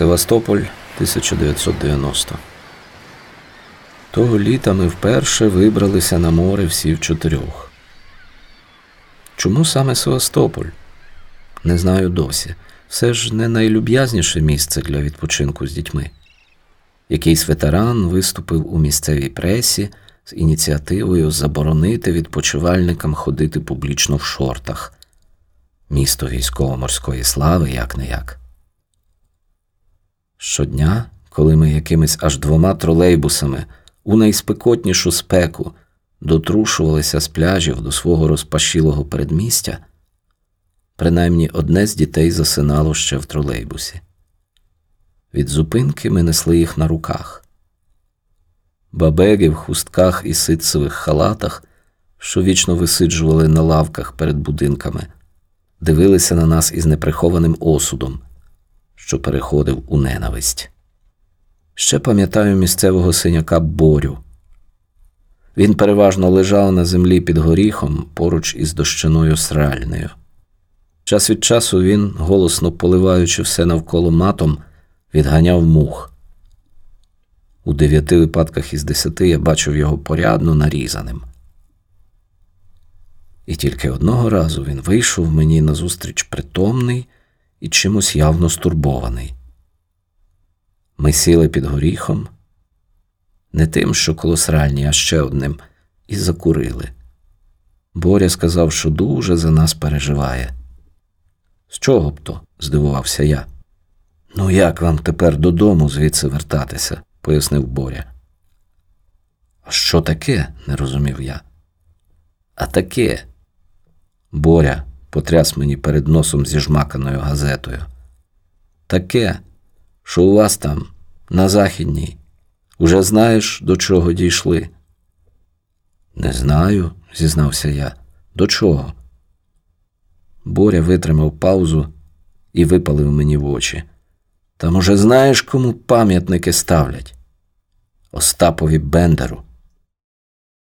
Севастополь, 1990. Того літа ми вперше вибралися на море всі в чотирьох. Чому саме Севастополь? Не знаю досі. Все ж не найлюб'язніше місце для відпочинку з дітьми. Якийсь ветеран виступив у місцевій пресі з ініціативою заборонити відпочивальникам ходити публічно в шортах. Місто військово-морської слави як не як. Щодня, коли ми якимись аж двома тролейбусами у найспекотнішу спеку дотрушувалися з пляжів до свого розпашілого передмістя, принаймні одне з дітей засинало ще в тролейбусі. Від зупинки ми несли їх на руках. Бабеги в хустках і ситцевих халатах, що вічно висиджували на лавках перед будинками, дивилися на нас із неприхованим осудом, що переходив у ненависть. Ще пам'ятаю місцевого синяка Борю. Він переважно лежав на землі під горіхом поруч із дощиною сральнею. Час від часу він, голосно поливаючи все навколо матом, відганяв мух. У дев'яти випадках із десяти я бачив його порядно нарізаним. І тільки одного разу він вийшов мені назустріч притомний і чимось явно стурбований. Ми сіли під горіхом, не тим, що колосральні, а ще одним, і закурили. Боря сказав, що дуже за нас переживає. З чого б то? здивувався я. Ну, як вам тепер додому звідси вертатися? пояснив Боря. А що таке? не розумів я. А таке. Боря потряс мені перед носом зіжмаканою газетою. Таке, що у вас там, на західній, уже знаєш, до чого дійшли? Не знаю, зізнався я. До чого? Боря витримав паузу і випалив мені в очі. Там уже знаєш, кому пам'ятники ставлять? Остапові Бендеру.